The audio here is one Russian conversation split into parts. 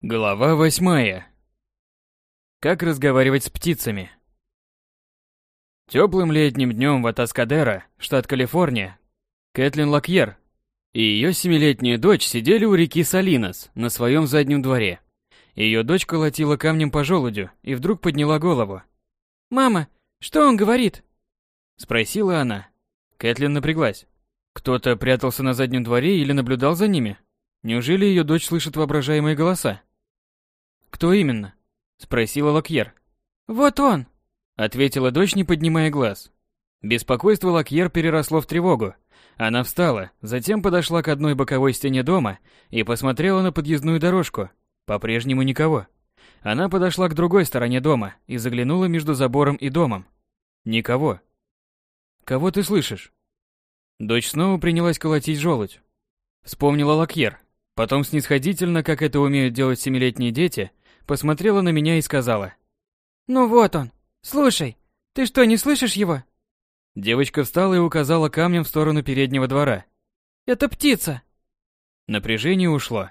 Глава восьмая. Как разговаривать с птицами? Теплым летним днем в Атаскадера, штат Калифорния, Кэтлин Лакьер и ее семилетняя дочь сидели у реки Салинос на своем заднем дворе. Ее дочь колотила камнем по желудю и вдруг подняла голову. «Мама, что он говорит?» Спросила она. Кэтлин напряглась. Кто-то прятался на заднем дворе или наблюдал за ними? Неужели ее дочь слышит воображаемые голоса? «Кто именно?» — спросила Лакьер. «Вот он!» — ответила дочь, не поднимая глаз. Беспокойство Лакьер переросло в тревогу. Она встала, затем подошла к одной боковой стене дома и посмотрела на подъездную дорожку. По-прежнему никого. Она подошла к другой стороне дома и заглянула между забором и домом. Никого. «Кого ты слышишь?» Дочь снова принялась колотить желудь. Вспомнила Лакьер. Потом снисходительно, как это умеют делать семилетние дети, посмотрела на меня и сказала. «Ну вот он. Слушай, ты что, не слышишь его?» Девочка встала и указала камнем в сторону переднего двора. «Это птица!» Напряжение ушло.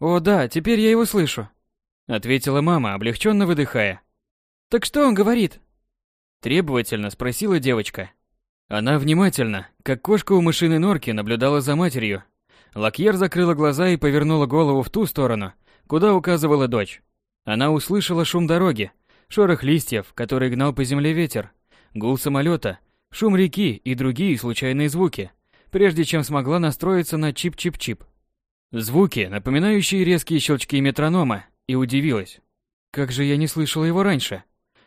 «О да, теперь я его слышу», — ответила мама, облегченно выдыхая. «Так что он говорит?» Требовательно спросила девочка. Она внимательно, как кошка у мышиной норки, наблюдала за матерью. Лакьер закрыла глаза и повернула голову в ту сторону, куда указывала дочь. Она услышала шум дороги, шорох листьев, который гнал по земле ветер, гул самолета, шум реки и другие случайные звуки, прежде чем смогла настроиться на чип-чип-чип. Звуки, напоминающие резкие щелчки метронома, и удивилась. Как же я не слышала его раньше?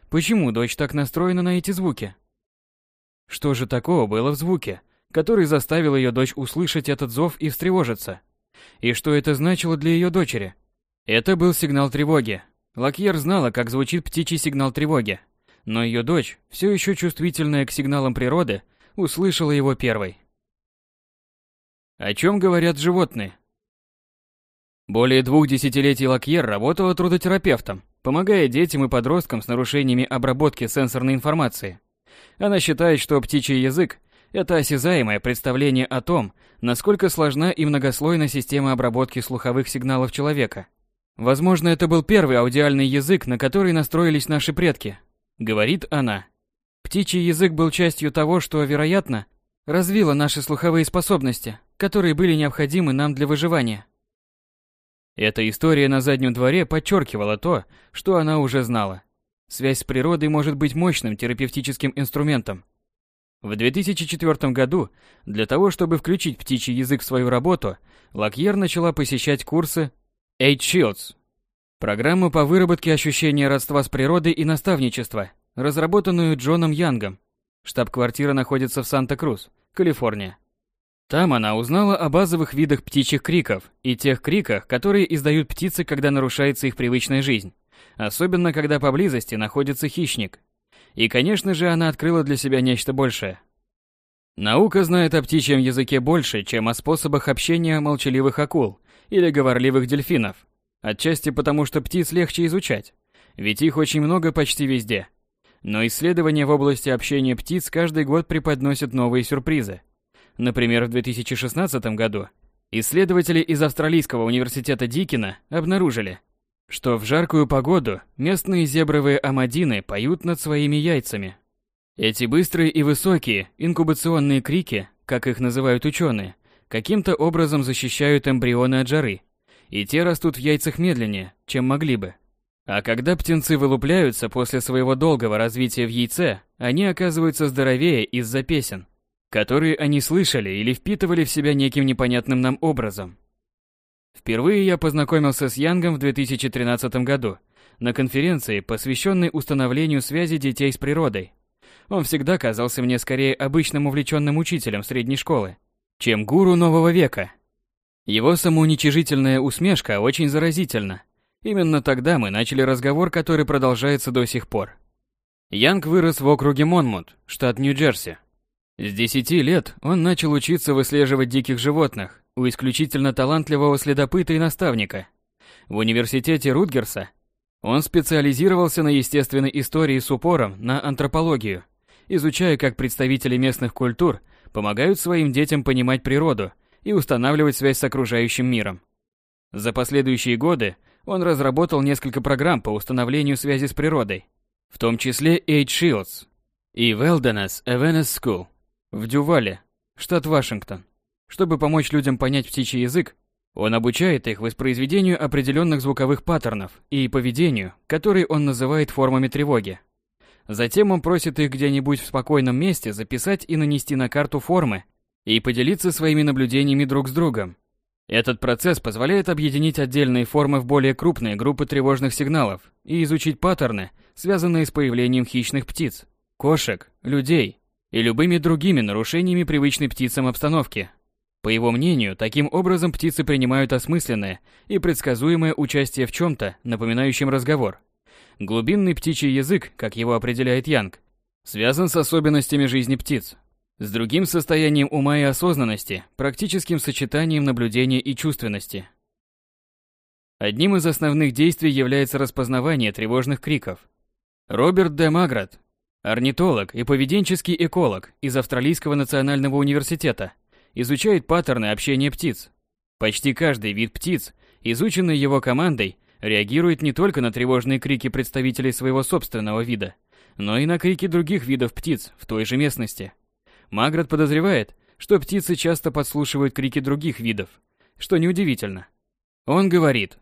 Почему дочь так настроена на эти звуки? Что же такого было в звуке, который заставил ее дочь услышать этот зов и встревожиться? И что это значило для ее дочери? Это был сигнал тревоги. Лакьер знала, как звучит птичий сигнал тревоги. Но ее дочь, все еще чувствительная к сигналам природы, услышала его первой. О чем говорят животные? Более двух десятилетий Лакьер работала трудотерапевтом, помогая детям и подросткам с нарушениями обработки сенсорной информации. Она считает, что птичий язык – это осязаемое представление о том, насколько сложна и многослойна система обработки слуховых сигналов человека – Возможно, это был первый аудиальный язык, на который настроились наши предки, говорит она. Птичий язык был частью того, что, вероятно, развило наши слуховые способности, которые были необходимы нам для выживания. Эта история на заднем дворе подчеркивала то, что она уже знала. Связь с природой может быть мощным терапевтическим инструментом. В 2004 году, для того, чтобы включить птичий язык в свою работу, Лакьер начала посещать курсы Eight Shields. Программа по выработке ощущения родства с природой и наставничества, разработанную Джоном Янгом. Штаб-квартира находится в Санта-Крус, Калифорния. Там она узнала о базовых видах птичьих криков и тех криках, которые издают птицы, когда нарушается их привычная жизнь, особенно когда поблизости находится хищник. И, конечно же, она открыла для себя нечто большее. Наука знает о птичьем языке больше, чем о способах общения молчаливых акул или говорливых дельфинов. Отчасти потому, что птиц легче изучать, ведь их очень много почти везде. Но исследования в области общения птиц каждый год преподносят новые сюрпризы. Например, в 2016 году исследователи из Австралийского университета Дикина обнаружили, что в жаркую погоду местные зебровые амадины поют над своими яйцами. Эти быстрые и высокие инкубационные крики, как их называют ученые, каким-то образом защищают эмбрионы от жары, и те растут в яйцах медленнее, чем могли бы. А когда птенцы вылупляются после своего долгого развития в яйце, они оказываются здоровее из-за песен, которые они слышали или впитывали в себя неким непонятным нам образом. Впервые я познакомился с Янгом в 2013 году на конференции, посвященной установлению связи детей с природой. Он всегда казался мне скорее обычным увлеченным учителем средней школы, чем гуру нового века. Его самоуничижительная усмешка очень заразительна. Именно тогда мы начали разговор, который продолжается до сих пор. Янг вырос в округе Монмут, штат Нью-Джерси. С 10 лет он начал учиться выслеживать диких животных у исключительно талантливого следопыта и наставника. В университете Рутгерса он специализировался на естественной истории с упором на антропологию, изучая, как представители местных культур помогают своим детям понимать природу и устанавливать связь с окружающим миром. За последующие годы он разработал несколько программ по установлению связи с природой, в том числе Eight Shields и Wilderness Awareness School в Дювале, штат Вашингтон. Чтобы помочь людям понять птичий язык, он обучает их воспроизведению определенных звуковых паттернов и поведению, которые он называет формами тревоги. Затем он просит их где-нибудь в спокойном месте записать и нанести на карту формы и поделиться своими наблюдениями друг с другом. Этот процесс позволяет объединить отдельные формы в более крупные группы тревожных сигналов и изучить паттерны, связанные с появлением хищных птиц, кошек, людей и любыми другими нарушениями привычной птицам обстановки. По его мнению, таким образом птицы принимают осмысленное и предсказуемое участие в чем-то, напоминающем разговор. Глубинный птичий язык, как его определяет Янг, связан с особенностями жизни птиц, с другим состоянием ума и осознанности, практическим сочетанием наблюдения и чувственности. Одним из основных действий является распознавание тревожных криков. Роберт Д. Маград, орнитолог и поведенческий эколог из Австралийского национального университета, изучает паттерны общения птиц. Почти каждый вид птиц, изученный его командой, реагирует не только на тревожные крики представителей своего собственного вида, но и на крики других видов птиц в той же местности. Маград подозревает, что птицы часто подслушивают крики других видов, что неудивительно. Он говорит,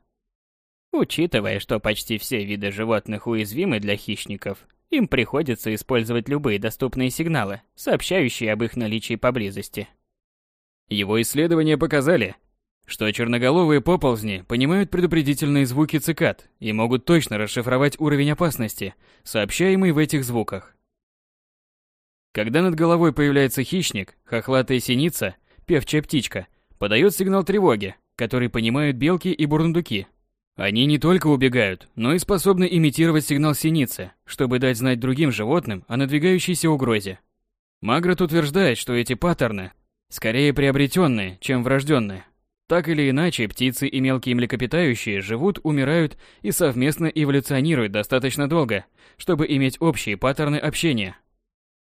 Учитывая, что почти все виды животных уязвимы для хищников, им приходится использовать любые доступные сигналы, сообщающие об их наличии поблизости. Его исследования показали, что черноголовые поползни понимают предупредительные звуки цикад и могут точно расшифровать уровень опасности, сообщаемый в этих звуках. Когда над головой появляется хищник, хохлатая синица, певчая птичка, подает сигнал тревоги, который понимают белки и бурундуки. Они не только убегают, но и способны имитировать сигнал синицы, чтобы дать знать другим животным о надвигающейся угрозе. Магрот утверждает, что эти паттерны скорее приобретенные, чем врожденные. Так или иначе, птицы и мелкие млекопитающие живут, умирают и совместно эволюционируют достаточно долго, чтобы иметь общие паттерны общения.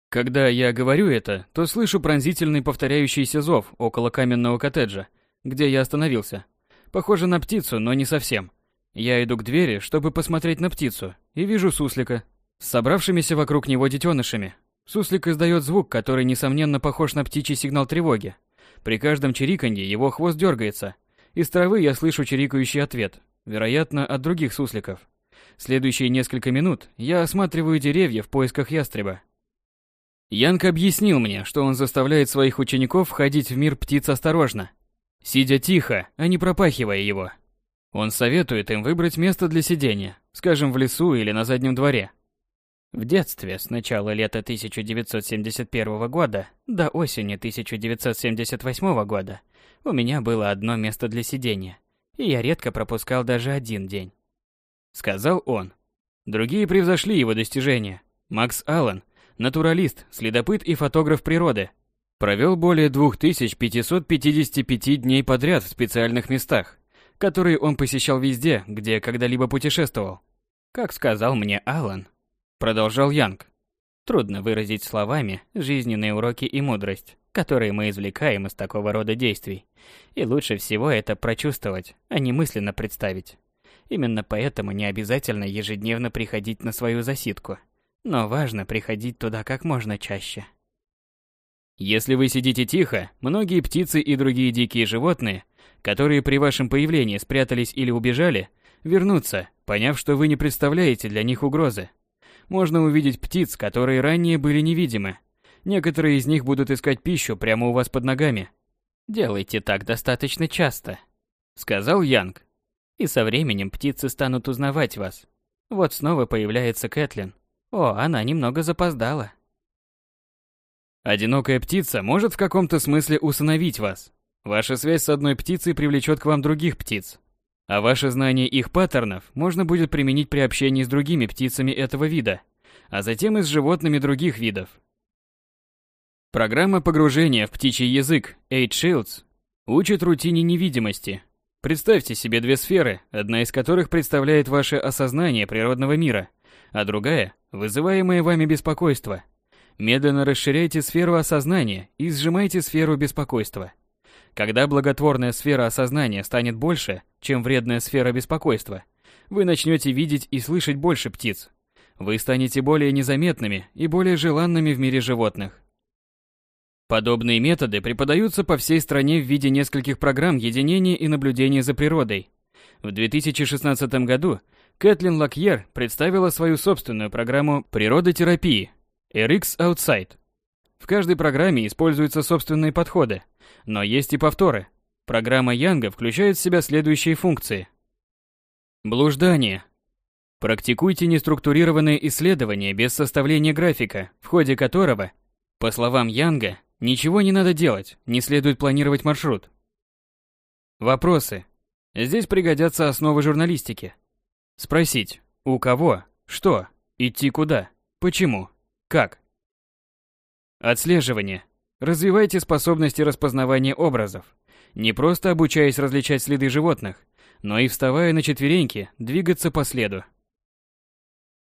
Когда я говорю это, то слышу пронзительный повторяющийся зов около каменного коттеджа, где я остановился. Похоже на птицу, но не совсем. Я иду к двери, чтобы посмотреть на птицу, и вижу суслика с собравшимися вокруг него детенышами. Суслик издает звук, который, несомненно, похож на птичий сигнал тревоги. При каждом чириканье его хвост дергается. Из травы я слышу чирикающий ответ, вероятно, от других сусликов. Следующие несколько минут я осматриваю деревья в поисках ястреба. Янг объяснил мне, что он заставляет своих учеников входить в мир птиц осторожно, сидя тихо, а не пропахивая его. Он советует им выбрать место для сидения, скажем, в лесу или на заднем дворе, в детстве, с начала лета 1971 года до осени 1978 года, у меня было одно место для сидения, и я редко пропускал даже один день. Сказал он. Другие превзошли его достижения. Макс Аллен, натуралист, следопыт и фотограф природы, провел более 2555 дней подряд в специальных местах, которые он посещал везде, где когда-либо путешествовал. Как сказал мне Аллен, Продолжал Янг. Трудно выразить словами жизненные уроки и мудрость, которые мы извлекаем из такого рода действий. И лучше всего это прочувствовать, а не мысленно представить. Именно поэтому не обязательно ежедневно приходить на свою засидку. Но важно приходить туда как можно чаще. Если вы сидите тихо, многие птицы и другие дикие животные, которые при вашем появлении спрятались или убежали, вернутся, поняв, что вы не представляете для них угрозы можно увидеть птиц, которые ранее были невидимы. Некоторые из них будут искать пищу прямо у вас под ногами. Делайте так достаточно часто, сказал Янг. И со временем птицы станут узнавать вас. Вот снова появляется Кэтлин. О, она немного запоздала. Одинокая птица может в каком-то смысле усыновить вас. Ваша связь с одной птицей привлечет к вам других птиц. А ваше знание их паттернов можно будет применить при общении с другими птицами этого вида, а затем и с животными других видов. Программа погружения в птичий язык Eight Shields учит рутине невидимости. Представьте себе две сферы, одна из которых представляет ваше осознание природного мира, а другая – вызываемое вами беспокойство. Медленно расширяйте сферу осознания и сжимайте сферу беспокойства. Когда благотворная сфера осознания станет больше, чем вредная сфера беспокойства, вы начнете видеть и слышать больше птиц. Вы станете более незаметными и более желанными в мире животных. Подобные методы преподаются по всей стране в виде нескольких программ единения и наблюдения за природой. В 2016 году Кэтлин Лакьер представила свою собственную программу природотерапии RX Outside. В каждой программе используются собственные подходы, но есть и повторы. Программа Янга включает в себя следующие функции. Блуждание. Практикуйте неструктурированные исследования без составления графика, в ходе которого, по словам Янга, ничего не надо делать, не следует планировать маршрут. Вопросы. Здесь пригодятся основы журналистики. Спросить, у кого, что, идти куда, почему, как. Отслеживание. Развивайте способности распознавания образов, не просто обучаясь различать следы животных, но и вставая на четвереньки, двигаться по следу.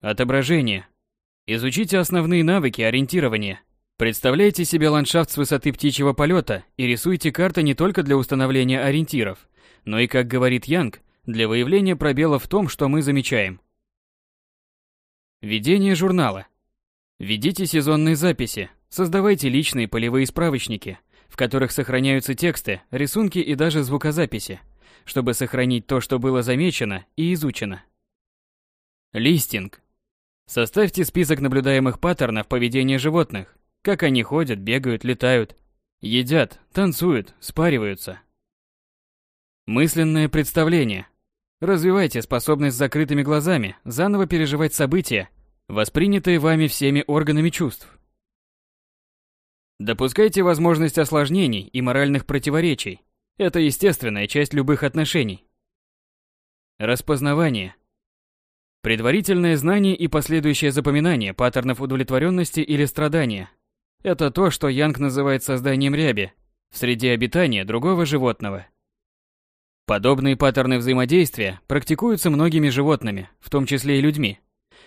Отображение. Изучите основные навыки ориентирования. Представляйте себе ландшафт с высоты птичьего полета и рисуйте карты не только для установления ориентиров, но и, как говорит Янг, для выявления пробелов в том, что мы замечаем. Ведение журнала. Ведите сезонные записи, создавайте личные полевые справочники, в которых сохраняются тексты, рисунки и даже звукозаписи, чтобы сохранить то, что было замечено и изучено. Листинг. Составьте список наблюдаемых паттернов поведения животных, как они ходят, бегают, летают, едят, танцуют, спариваются. Мысленное представление. Развивайте способность с закрытыми глазами заново переживать события, воспринятые вами всеми органами чувств. Допускайте возможность осложнений и моральных противоречий. Это естественная часть любых отношений. Распознавание. Предварительное знание и последующее запоминание паттернов удовлетворенности или страдания. Это то, что Янг называет созданием ряби в среде обитания другого животного. Подобные паттерны взаимодействия практикуются многими животными, в том числе и людьми.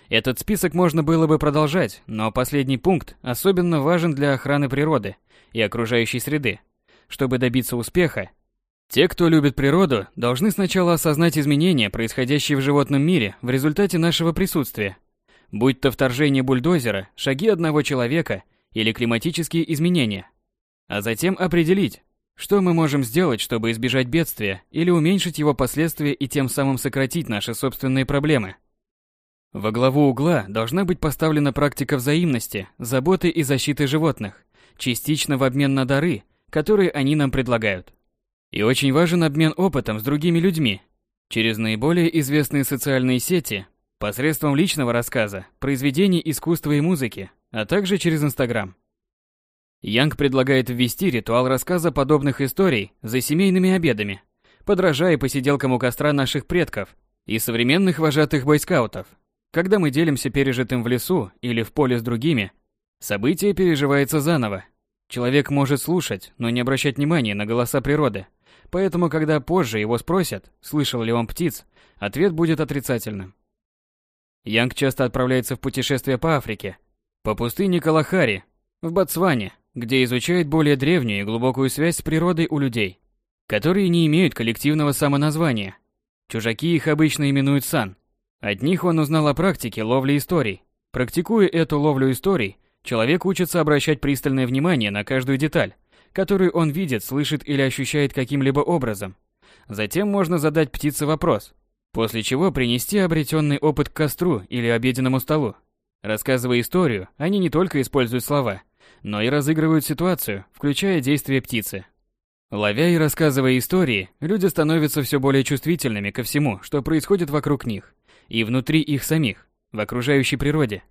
Этот список можно было бы продолжать, но последний пункт особенно важен для охраны природы и окружающей среды. Чтобы добиться успеха, те, кто любит природу, должны сначала осознать изменения, происходящие в животном мире в результате нашего присутствия. Будь то вторжение бульдозера, шаги одного человека или климатические изменения. А затем определить, что мы можем сделать, чтобы избежать бедствия или уменьшить его последствия и тем самым сократить наши собственные проблемы? Во главу угла должна быть поставлена практика взаимности, заботы и защиты животных, частично в обмен на дары, которые они нам предлагают. И очень важен обмен опытом с другими людьми, через наиболее известные социальные сети, посредством личного рассказа, произведений искусства и музыки, а также через Инстаграм. Янг предлагает ввести ритуал рассказа подобных историй за семейными обедами, подражая посиделкам у костра наших предков и современных вожатых бойскаутов. Когда мы делимся пережитым в лесу или в поле с другими, событие переживается заново. Человек может слушать, но не обращать внимания на голоса природы. Поэтому, когда позже его спросят, слышал ли он птиц, ответ будет отрицательным. Янг часто отправляется в путешествие по Африке, по пустыне Калахари, в Ботсване, где изучает более древнюю и глубокую связь с природой у людей, которые не имеют коллективного самоназвания. Чужаки их обычно именуют сан. От них он узнал о практике ловли историй. Практикуя эту ловлю историй, человек учится обращать пристальное внимание на каждую деталь, которую он видит, слышит или ощущает каким-либо образом. Затем можно задать птице вопрос, после чего принести обретенный опыт к костру или обеденному столу. Рассказывая историю, они не только используют слова – но и разыгрывают ситуацию, включая действия птицы. Ловя и рассказывая истории, люди становятся все более чувствительными ко всему, что происходит вокруг них, и внутри их самих, в окружающей природе.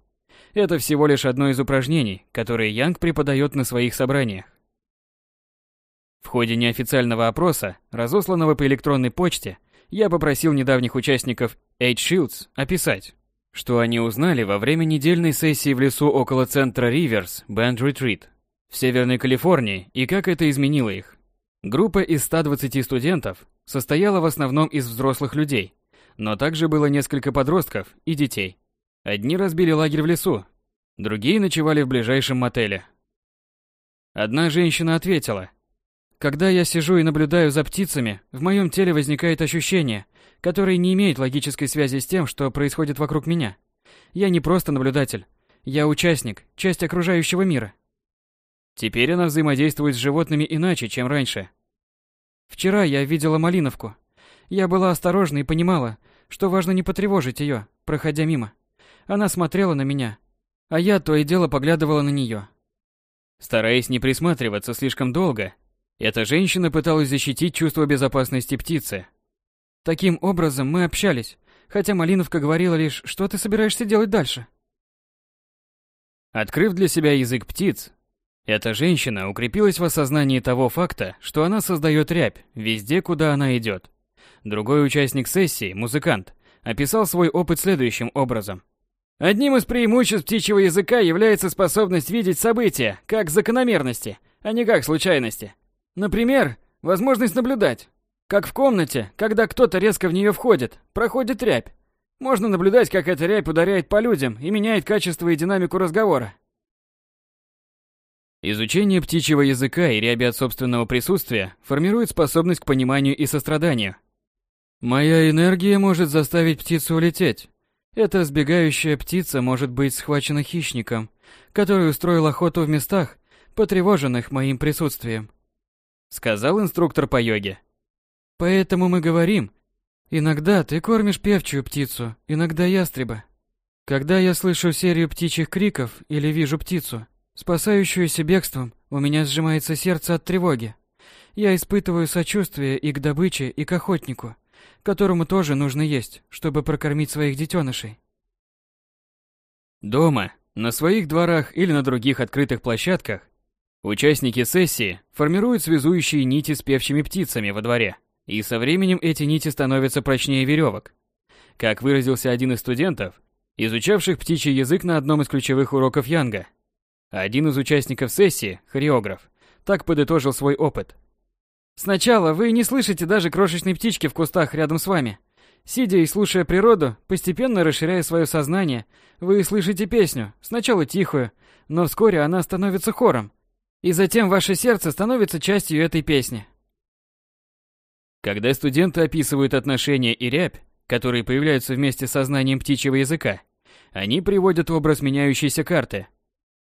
Это всего лишь одно из упражнений, которые Янг преподает на своих собраниях. В ходе неофициального опроса, разосланного по электронной почте, я попросил недавних участников Eight Shields описать, что они узнали во время недельной сессии в лесу около центра Риверс Бенд Ретрит в Северной Калифорнии и как это изменило их. Группа из 120 студентов состояла в основном из взрослых людей, но также было несколько подростков и детей. Одни разбили лагерь в лесу, другие ночевали в ближайшем мотеле. Одна женщина ответила, Когда я сижу и наблюдаю за птицами, в моем теле возникает ощущение, которое не имеет логической связи с тем, что происходит вокруг меня. Я не просто наблюдатель, я участник, часть окружающего мира. Теперь она взаимодействует с животными иначе, чем раньше. Вчера я видела малиновку. Я была осторожна и понимала, что важно не потревожить ее, проходя мимо. Она смотрела на меня, а я то и дело поглядывала на нее. Стараясь не присматриваться слишком долго, эта женщина пыталась защитить чувство безопасности птицы. Таким образом мы общались, хотя Малиновка говорила лишь, что ты собираешься делать дальше. Открыв для себя язык птиц, эта женщина укрепилась в осознании того факта, что она создает рябь везде, куда она идет. Другой участник сессии, музыкант, описал свой опыт следующим образом. Одним из преимуществ птичьего языка является способность видеть события как закономерности, а не как случайности. Например, возможность наблюдать. Как в комнате, когда кто-то резко в нее входит, проходит рябь. Можно наблюдать, как эта рябь ударяет по людям и меняет качество и динамику разговора. Изучение птичьего языка и ряби от собственного присутствия формирует способность к пониманию и состраданию. Моя энергия может заставить птицу улететь. Эта сбегающая птица может быть схвачена хищником, который устроил охоту в местах, потревоженных моим присутствием. Сказал инструктор по йоге. Поэтому мы говорим, иногда ты кормишь певчую птицу, иногда ястреба. Когда я слышу серию птичьих криков или вижу птицу, спасающуюся бегством, у меня сжимается сердце от тревоги. Я испытываю сочувствие и к добыче, и к охотнику, которому тоже нужно есть, чтобы прокормить своих детенышей. Дома, на своих дворах или на других открытых площадках Участники сессии формируют связующие нити с певчими птицами во дворе, и со временем эти нити становятся прочнее веревок. Как выразился один из студентов, изучавших птичий язык на одном из ключевых уроков Янга, один из участников сессии, хореограф, так подытожил свой опыт. Сначала вы не слышите даже крошечной птички в кустах рядом с вами. Сидя и слушая природу, постепенно расширяя свое сознание, вы слышите песню, сначала тихую, но вскоре она становится хором, и затем ваше сердце становится частью этой песни. Когда студенты описывают отношения и рябь, которые появляются вместе с сознанием птичьего языка, они приводят образ меняющейся карты.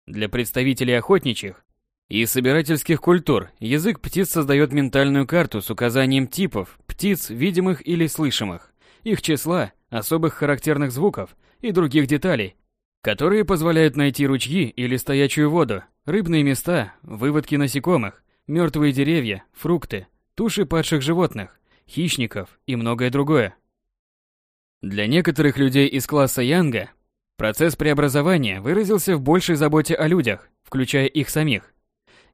Для представителей охотничьих и собирательских культур язык птиц создает ментальную карту с указанием типов птиц, видимых или слышимых, их числа, особых характерных звуков и других деталей, которые позволяют найти ручьи или стоячую воду, рыбные места, выводки насекомых, мертвые деревья, фрукты, туши падших животных, хищников и многое другое. Для некоторых людей из класса Янга процесс преобразования выразился в большей заботе о людях, включая их самих.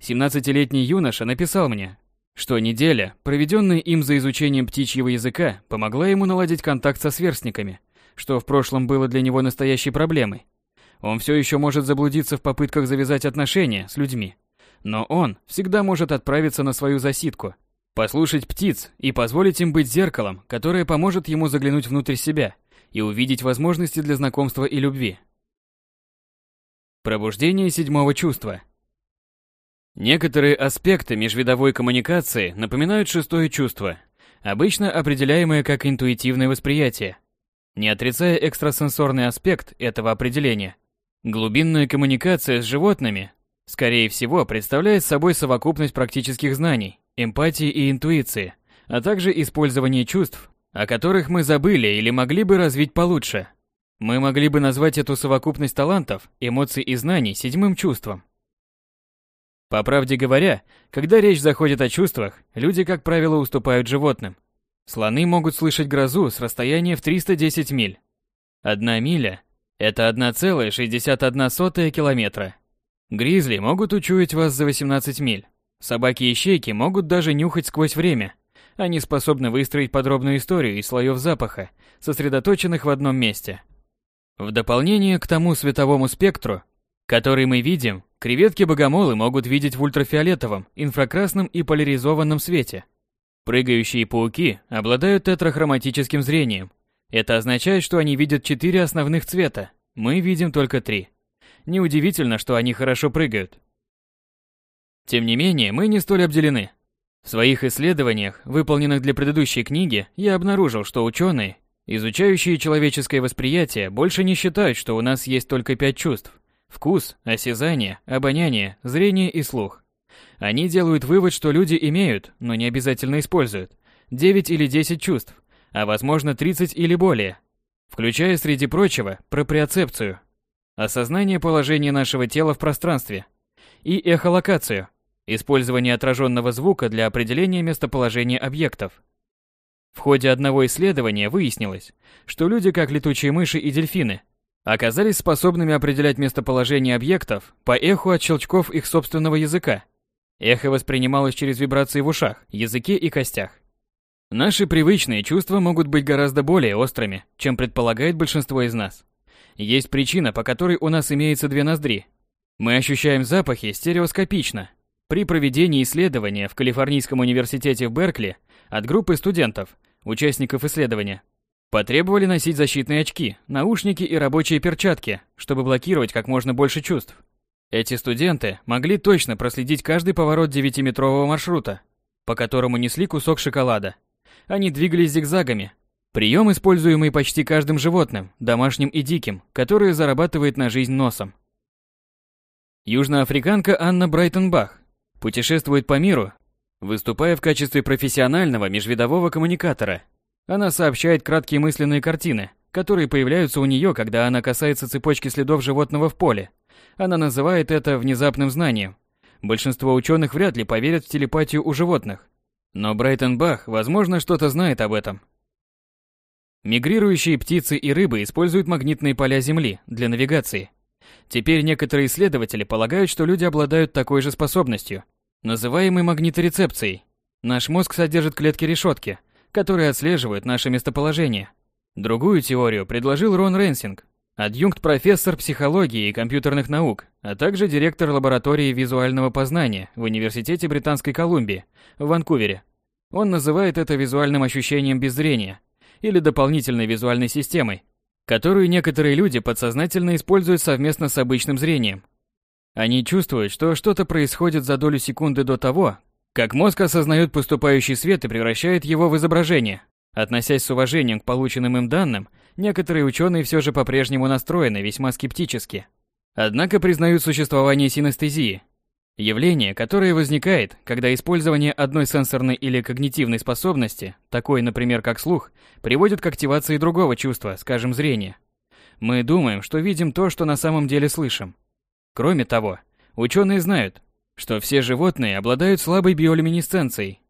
17-летний юноша написал мне, что неделя, проведенная им за изучением птичьего языка, помогла ему наладить контакт со сверстниками, что в прошлом было для него настоящей проблемой. Он все еще может заблудиться в попытках завязать отношения с людьми. Но он всегда может отправиться на свою засидку, послушать птиц и позволить им быть зеркалом, которое поможет ему заглянуть внутрь себя и увидеть возможности для знакомства и любви. Пробуждение седьмого чувства. Некоторые аспекты межвидовой коммуникации напоминают шестое чувство, обычно определяемое как интуитивное восприятие. Не отрицая экстрасенсорный аспект этого определения, Глубинная коммуникация с животными, скорее всего, представляет собой совокупность практических знаний, эмпатии и интуиции, а также использование чувств, о которых мы забыли или могли бы развить получше. Мы могли бы назвать эту совокупность талантов, эмоций и знаний седьмым чувством. По правде говоря, когда речь заходит о чувствах, люди, как правило, уступают животным. Слоны могут слышать грозу с расстояния в 310 миль. Одна миля это 1,61 километра. Гризли могут учуять вас за 18 миль. Собаки-ищейки могут даже нюхать сквозь время. Они способны выстроить подробную историю из слоев запаха, сосредоточенных в одном месте. В дополнение к тому световому спектру, который мы видим, креветки-богомолы могут видеть в ультрафиолетовом, инфракрасном и поляризованном свете. Прыгающие пауки обладают тетрахроматическим зрением, это означает, что они видят четыре основных цвета, мы видим только три. Неудивительно, что они хорошо прыгают. Тем не менее, мы не столь обделены. В своих исследованиях, выполненных для предыдущей книги, я обнаружил, что ученые, изучающие человеческое восприятие, больше не считают, что у нас есть только пять чувств – вкус, осязание, обоняние, зрение и слух. Они делают вывод, что люди имеют, но не обязательно используют, 9 или 10 чувств, а возможно 30 или более, включая, среди прочего, проприоцепцию, осознание положения нашего тела в пространстве, и эхолокацию, использование отраженного звука для определения местоположения объектов. В ходе одного исследования выяснилось, что люди, как летучие мыши и дельфины, оказались способными определять местоположение объектов по эху от щелчков их собственного языка. Эхо воспринималось через вибрации в ушах, языке и костях. Наши привычные чувства могут быть гораздо более острыми, чем предполагает большинство из нас. Есть причина, по которой у нас имеется две ноздри. Мы ощущаем запахи стереоскопично. При проведении исследования в Калифорнийском университете в Беркли от группы студентов, участников исследования, потребовали носить защитные очки, наушники и рабочие перчатки, чтобы блокировать как можно больше чувств. Эти студенты могли точно проследить каждый поворот девятиметрового маршрута, по которому несли кусок шоколада. Они двигались зигзагами. Прием, используемый почти каждым животным, домашним и диким, которое зарабатывает на жизнь носом. Южноафриканка Анна Брайтенбах путешествует по миру, выступая в качестве профессионального межвидового коммуникатора. Она сообщает краткие мысленные картины, которые появляются у нее, когда она касается цепочки следов животного в поле – она называет это внезапным знанием. Большинство ученых вряд ли поверят в телепатию у животных. Но Брайтон Бах, возможно, что-то знает об этом. Мигрирующие птицы и рыбы используют магнитные поля Земли для навигации. Теперь некоторые исследователи полагают, что люди обладают такой же способностью, называемой магниторецепцией. Наш мозг содержит клетки-решетки, которые отслеживают наше местоположение. Другую теорию предложил Рон Ренсинг, адъюнкт-профессор психологии и компьютерных наук, а также директор лаборатории визуального познания в Университете Британской Колумбии в Ванкувере. Он называет это визуальным ощущением без зрения или дополнительной визуальной системой, которую некоторые люди подсознательно используют совместно с обычным зрением. Они чувствуют, что что-то происходит за долю секунды до того, как мозг осознает поступающий свет и превращает его в изображение. Относясь с уважением к полученным им данным, некоторые ученые все же по-прежнему настроены весьма скептически. Однако признают существование синестезии. Явление, которое возникает, когда использование одной сенсорной или когнитивной способности, такой, например, как слух, приводит к активации другого чувства, скажем, зрения. Мы думаем, что видим то, что на самом деле слышим. Кроме того, ученые знают, что все животные обладают слабой биолюминесценцией,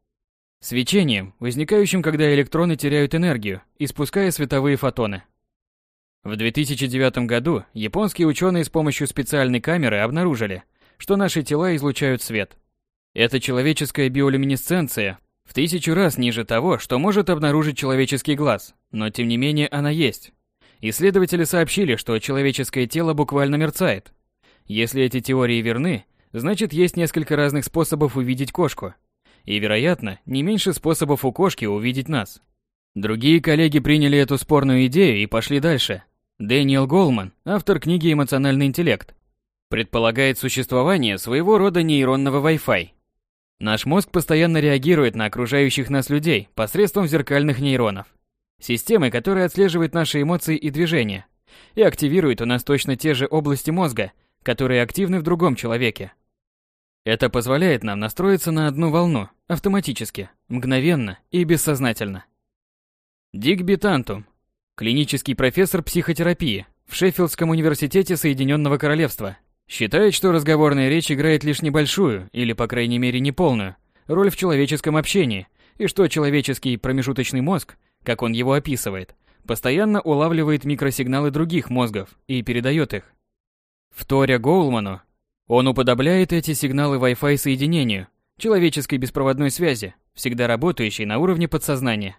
Свечением, возникающим, когда электроны теряют энергию, испуская световые фотоны. В 2009 году японские ученые с помощью специальной камеры обнаружили, что наши тела излучают свет. Эта человеческая биолюминесценция в тысячу раз ниже того, что может обнаружить человеческий глаз, но тем не менее она есть. Исследователи сообщили, что человеческое тело буквально мерцает. Если эти теории верны, значит есть несколько разных способов увидеть кошку – и, вероятно, не меньше способов у кошки увидеть нас. Другие коллеги приняли эту спорную идею и пошли дальше. Дэниел Голман, автор книги «Эмоциональный интеллект», предполагает существование своего рода нейронного Wi-Fi. Наш мозг постоянно реагирует на окружающих нас людей посредством зеркальных нейронов. Системы, которая отслеживает наши эмоции и движения, и активирует у нас точно те же области мозга, которые активны в другом человеке. Это позволяет нам настроиться на одну волну, автоматически, мгновенно и бессознательно. Дигби Тантум, клинический профессор психотерапии в Шеффилдском университете Соединенного Королевства, считает, что разговорная речь играет лишь небольшую, или по крайней мере неполную, роль в человеческом общении, и что человеческий промежуточный мозг, как он его описывает, постоянно улавливает микросигналы других мозгов и передает их. В Торе Гоулману он уподобляет эти сигналы Wi-Fi соединению, человеческой беспроводной связи, всегда работающей на уровне подсознания.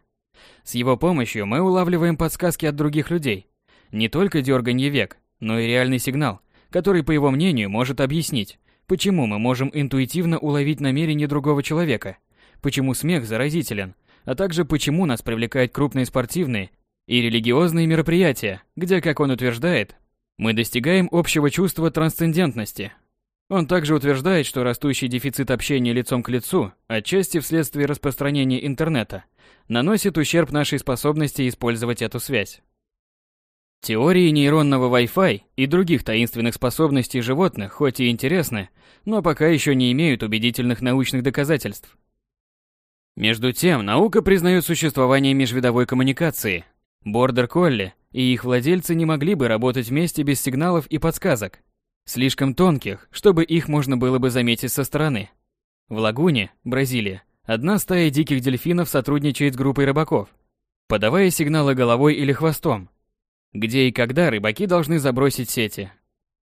С его помощью мы улавливаем подсказки от других людей. Не только дерганье век, но и реальный сигнал, который, по его мнению, может объяснить, почему мы можем интуитивно уловить намерение другого человека, почему смех заразителен, а также почему нас привлекают крупные спортивные и религиозные мероприятия, где, как он утверждает, мы достигаем общего чувства трансцендентности, Он также утверждает, что растущий дефицит общения лицом к лицу, отчасти вследствие распространения интернета, наносит ущерб нашей способности использовать эту связь. Теории нейронного Wi-Fi и других таинственных способностей животных хоть и интересны, но пока еще не имеют убедительных научных доказательств. Между тем, наука признает существование межвидовой коммуникации. Бордер-колли и их владельцы не могли бы работать вместе без сигналов и подсказок, слишком тонких, чтобы их можно было бы заметить со стороны. В лагуне, Бразилия, одна стая диких дельфинов сотрудничает с группой рыбаков, подавая сигналы головой или хвостом, где и когда рыбаки должны забросить сети.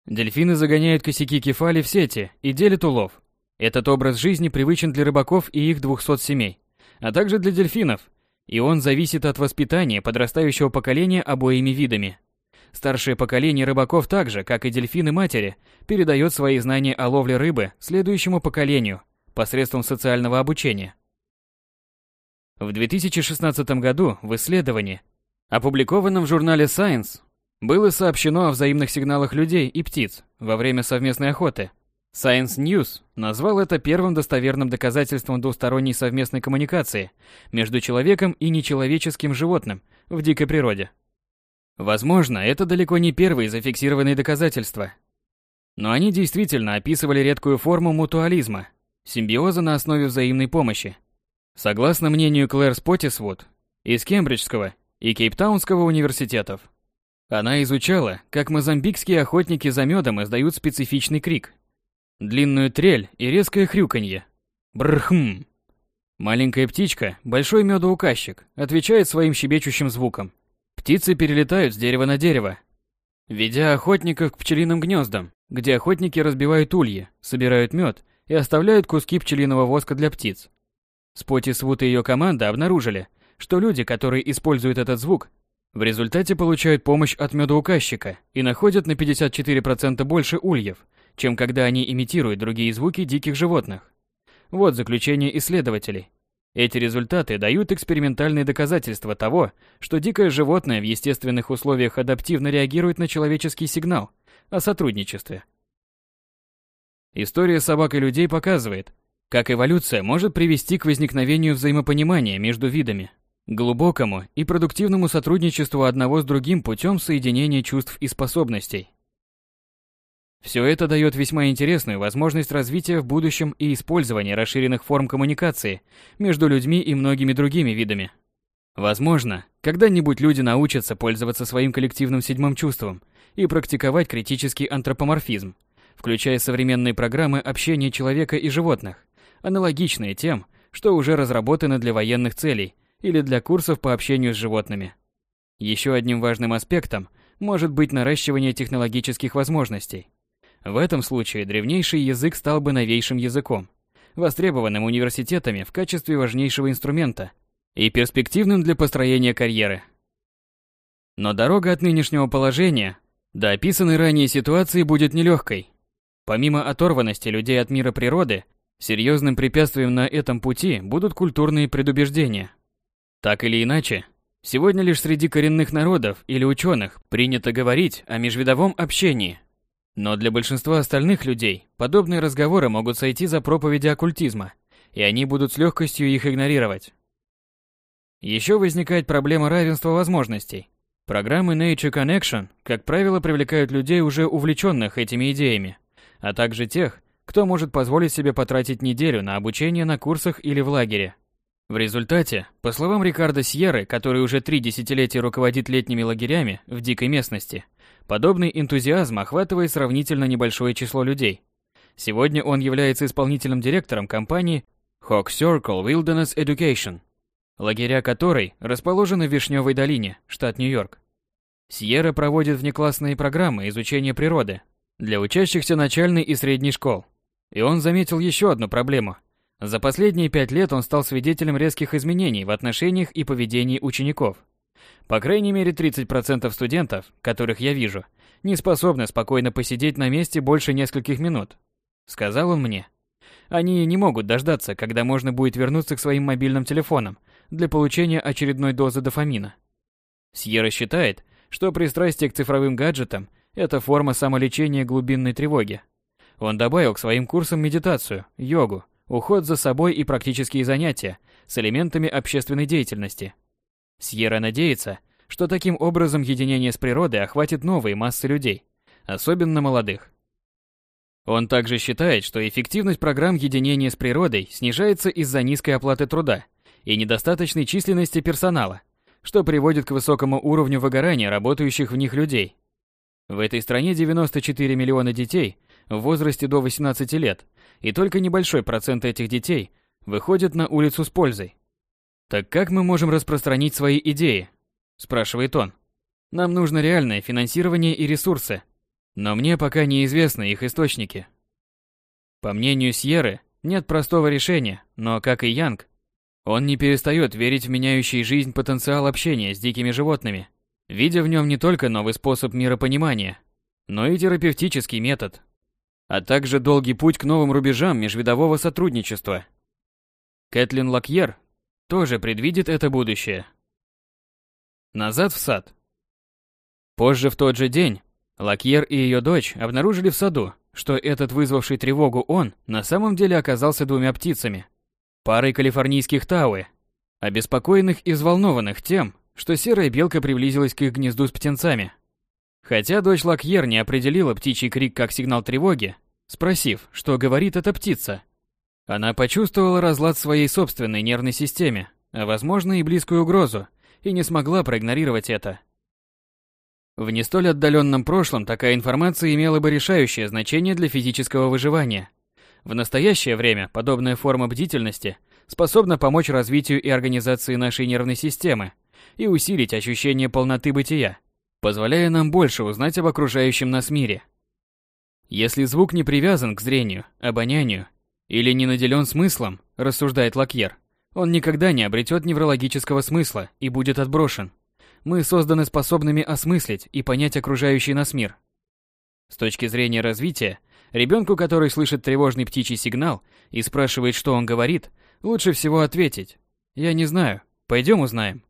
Дельфины загоняют косяки кефали в сети и делят улов. Этот образ жизни привычен для рыбаков и их 200 семей, а также для дельфинов, и он зависит от воспитания подрастающего поколения обоими видами. Старшее поколение рыбаков также, как и дельфины-матери, передает свои знания о ловле рыбы следующему поколению посредством социального обучения. В 2016 году в исследовании опубликованном в журнале Science, было сообщено о взаимных сигналах людей и птиц во время совместной охоты. Science News назвал это первым достоверным доказательством двусторонней совместной коммуникации между человеком и нечеловеческим животным в дикой природе. Возможно, это далеко не первые зафиксированные доказательства. Но они действительно описывали редкую форму мутуализма, симбиоза на основе взаимной помощи. Согласно мнению Клэр Спотисвуд из Кембриджского и Кейптаунского университетов. Она изучала, как мозамбикские охотники за медом издают специфичный крик. Длинную трель и резкое хрюканье. Брхм. Маленькая птичка, большой медоуказчик, отвечает своим щебечущим звуком. Птицы перелетают с дерева на дерево, ведя охотников к пчелиным гнездам, где охотники разбивают ульи, собирают мед и оставляют куски пчелиного воска для птиц. Споти Свут и ее команда обнаружили, что люди, которые используют этот звук, в результате получают помощь от медоуказчика и находят на 54% больше ульев, чем когда они имитируют другие звуки диких животных. Вот заключение исследователей. Эти результаты дают экспериментальные доказательства того, что дикое животное в естественных условиях адаптивно реагирует на человеческий сигнал о сотрудничестве. История собак и людей показывает, как эволюция может привести к возникновению взаимопонимания между видами глубокому и продуктивному сотрудничеству одного с другим путем соединения чувств и способностей. Все это дает весьма интересную возможность развития в будущем и использования расширенных форм коммуникации между людьми и многими другими видами. Возможно, когда-нибудь люди научатся пользоваться своим коллективным седьмым чувством и практиковать критический антропоморфизм, включая современные программы общения человека и животных, аналогичные тем, что уже разработаны для военных целей – или для курсов по общению с животными. Еще одним важным аспектом может быть наращивание технологических возможностей. В этом случае древнейший язык стал бы новейшим языком, востребованным университетами в качестве важнейшего инструмента и перспективным для построения карьеры. Но дорога от нынешнего положения до описанной ранее ситуации будет нелегкой. Помимо оторванности людей от мира природы, серьезным препятствием на этом пути будут культурные предубеждения. Так или иначе, сегодня лишь среди коренных народов или ученых принято говорить о межвидовом общении. Но для большинства остальных людей подобные разговоры могут сойти за проповеди оккультизма, и они будут с легкостью их игнорировать. Еще возникает проблема равенства возможностей. Программы Nature Connection, как правило, привлекают людей, уже увлеченных этими идеями, а также тех, кто может позволить себе потратить неделю на обучение на курсах или в лагере. В результате, по словам Рикардо Сьерры, который уже три десятилетия руководит летними лагерями в дикой местности, подобный энтузиазм охватывает сравнительно небольшое число людей. Сегодня он является исполнительным директором компании Hawk Circle Wilderness Education, лагеря которой расположены в Вишневой долине, штат Нью-Йорк. Сьерра проводит внеклассные программы изучения природы для учащихся начальной и средней школ. И он заметил еще одну проблему – за последние пять лет он стал свидетелем резких изменений в отношениях и поведении учеников. По крайней мере 30% студентов, которых я вижу, не способны спокойно посидеть на месте больше нескольких минут. Сказал он мне. Они не могут дождаться, когда можно будет вернуться к своим мобильным телефонам для получения очередной дозы дофамина. Сьерра считает, что пристрастие к цифровым гаджетам – это форма самолечения глубинной тревоги. Он добавил к своим курсам медитацию, йогу, уход за собой и практические занятия с элементами общественной деятельности. Сьерра надеется, что таким образом единение с природой охватит новые массы людей, особенно молодых. Он также считает, что эффективность программ единения с природой снижается из-за низкой оплаты труда и недостаточной численности персонала, что приводит к высокому уровню выгорания работающих в них людей. В этой стране 94 миллиона детей в возрасте до 18 лет, и только небольшой процент этих детей выходит на улицу с пользой. Так как мы можем распространить свои идеи? спрашивает он. Нам нужно реальное финансирование и ресурсы, но мне пока неизвестны их источники. По мнению Сьерры, нет простого решения, но, как и Янг, он не перестает верить в меняющий жизнь потенциал общения с дикими животными, видя в нем не только новый способ миропонимания, но и терапевтический метод, а также долгий путь к новым рубежам межвидового сотрудничества. Кэтлин Лакьер тоже предвидит это будущее. Назад в сад. Позже в тот же день Лакьер и ее дочь обнаружили в саду, что этот вызвавший тревогу он на самом деле оказался двумя птицами. Парой калифорнийских тауэ, обеспокоенных и взволнованных тем, что серая белка приблизилась к их гнезду с птенцами. Хотя дочь Лакьер не определила птичий крик как сигнал тревоги, спросив, что говорит эта птица, она почувствовала разлад в своей собственной нервной системе, а возможно и близкую угрозу, и не смогла проигнорировать это. В не столь отдаленном прошлом такая информация имела бы решающее значение для физического выживания. В настоящее время подобная форма бдительности способна помочь развитию и организации нашей нервной системы и усилить ощущение полноты бытия, позволяя нам больше узнать об окружающем нас мире. Если звук не привязан к зрению, обонянию или не наделен смыслом, рассуждает Лакьер, он никогда не обретет неврологического смысла и будет отброшен мы созданы способными осмыслить и понять окружающий нас мир. С точки зрения развития, ребенку, который слышит тревожный птичий сигнал и спрашивает, что он говорит, лучше всего ответить «Я не знаю, пойдем узнаем».